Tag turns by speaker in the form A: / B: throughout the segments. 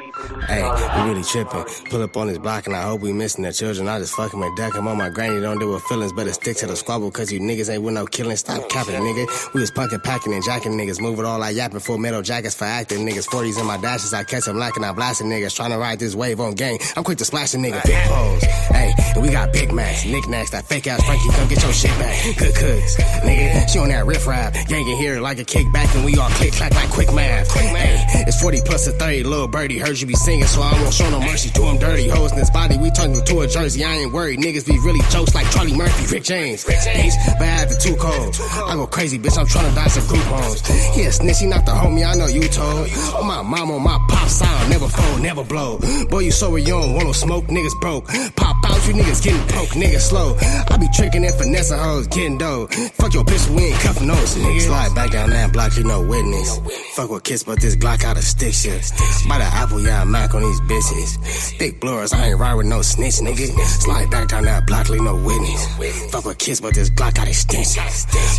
A: Hey, we really tripping. Pull up on this block and I hope we missing the children. I just fucking my deck. I'm on my granny, don't deal with feelings. Better stick to the squabble, cause you niggas ain't with no killing. Stop capping, nigga. We was punkin', packing, and jacking niggas. Moving all like yapping. Full metal jackets for acting niggas. 40s in my dashes. I catch them lacking. I blasting niggas. Trying to ride this wave on gang. I'm quick to splash a nigga. Big pose. Hey, and we got big macs. Knickknacks. That fake ass Frankie, come get your shit back. Good cooks. Nigga, she on that riff rap. Gang in here like a kickback, and we all click clack like quick math. Hey, it's 40 plus a 30. Little birdie heard you be singing, so I won't show no mercy to him dirty. Hoes in his body, we turn to a jersey. I ain't worried. Niggas be really jokes like Charlie Murphy, Rick James. James, bad the two cold. I go crazy, bitch. I'm trying to die some group homes. He a snitch, he not the homie. I know you told. On my mom, on my pop sound, never fold, never blow. Boy, you sober, you don't want no smoke. Niggas broke. Pop out, you niggas getting broke. Niggas slow. I be tricking and finessing hoes, getting dough. Fuck your bitch, we ain't cuffing those. Niggas slide back down that block, you no witness. Fuck with kids, but this Glock out of stick shit. By the apple, yeah, I'm Mac on these bitches. Big blurs, I ain't ride with no snitch, nigga. Slide back down that block, leave no witness. Fuck with kids, but this Glock got extension.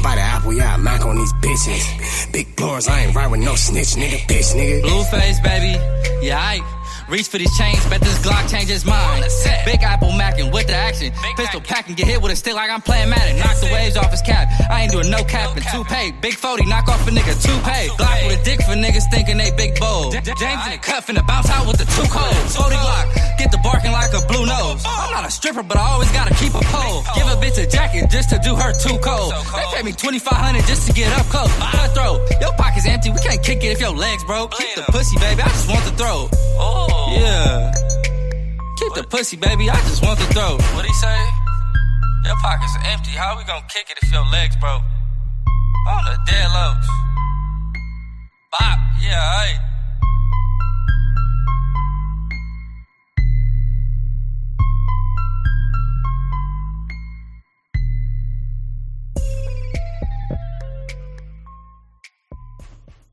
A: By the apple, yeah, I'm Mac on these bitches. Big blurs, I ain't ride with no snitch, nigga. Bitch, nigga.
B: Blueface, baby. Yeah, I reach for these chains, bet this Glock changes mine. Big apple mackin' with the action. Pistol packing, get hit with a stick like I'm playing Madden. Knock the waves off his cap. Doing no capping. Two pay, big 40, knock off a nigga. Two pay. Glock with a dick for niggas thinking they big bold. James in the cuff and the bounce out with the two cold. 40 Glock, get the barking like a blue nose. I'm not a stripper, but I always gotta keep a pole. Give a bitch a jacket just to do her too cold. They pay me 2500 just to get up close. Cutthroat, your pocket's empty, we can't kick it if your legs broke. Keep the pussy, baby, I just want the throat. Oh. Yeah. Keep the pussy, baby. I just want the throat. What he say? Your pockets are empty. How we gonna kick it if your legs broke?